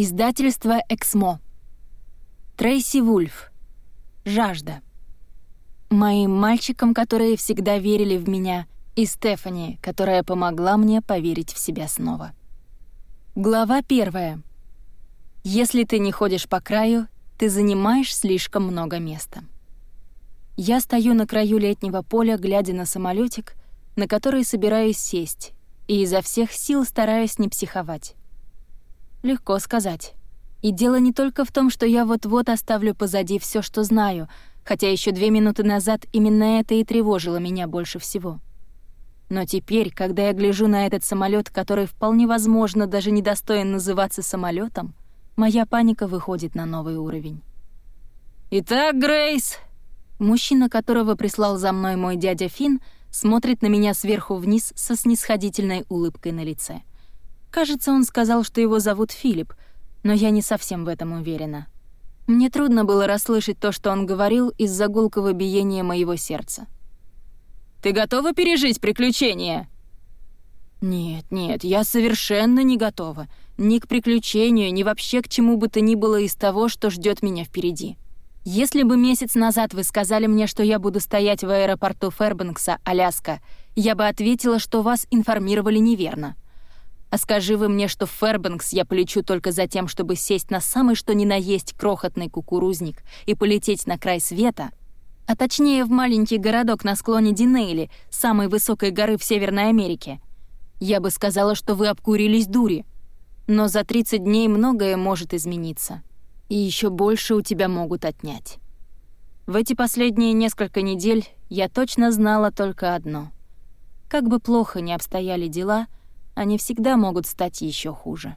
Издательство «Эксмо». Трейси Вульф. «Жажда». Моим мальчикам, которые всегда верили в меня, и Стефани, которая помогла мне поверить в себя снова. Глава первая. Если ты не ходишь по краю, ты занимаешь слишком много места. Я стою на краю летнего поля, глядя на самолетик, на который собираюсь сесть, и изо всех сил стараюсь не психовать. Легко сказать. И дело не только в том, что я вот-вот оставлю позади все, что знаю, хотя еще две минуты назад именно это и тревожило меня больше всего. Но теперь, когда я гляжу на этот самолет, который вполне возможно даже не достоин называться самолетом, моя паника выходит на новый уровень. «Итак, Грейс...» Мужчина, которого прислал за мной мой дядя Финн, смотрит на меня сверху вниз со снисходительной улыбкой на лице. Кажется, он сказал, что его зовут Филипп, но я не совсем в этом уверена. Мне трудно было расслышать то, что он говорил из-за гулкого биения моего сердца. «Ты готова пережить приключения?» «Нет, нет, я совершенно не готова. Ни к приключению, ни вообще к чему бы то ни было из того, что ждет меня впереди. Если бы месяц назад вы сказали мне, что я буду стоять в аэропорту Фербанкса, Аляска, я бы ответила, что вас информировали неверно. А скажи вы мне, что в Фербенкс я полечу только за тем, чтобы сесть на самый что ни на есть крохотный кукурузник и полететь на край света, а точнее в маленький городок на склоне Динейли, самой высокой горы в Северной Америке. Я бы сказала, что вы обкурились дури. Но за 30 дней многое может измениться. И еще больше у тебя могут отнять. В эти последние несколько недель я точно знала только одно. Как бы плохо ни обстояли дела — они всегда могут стать еще хуже.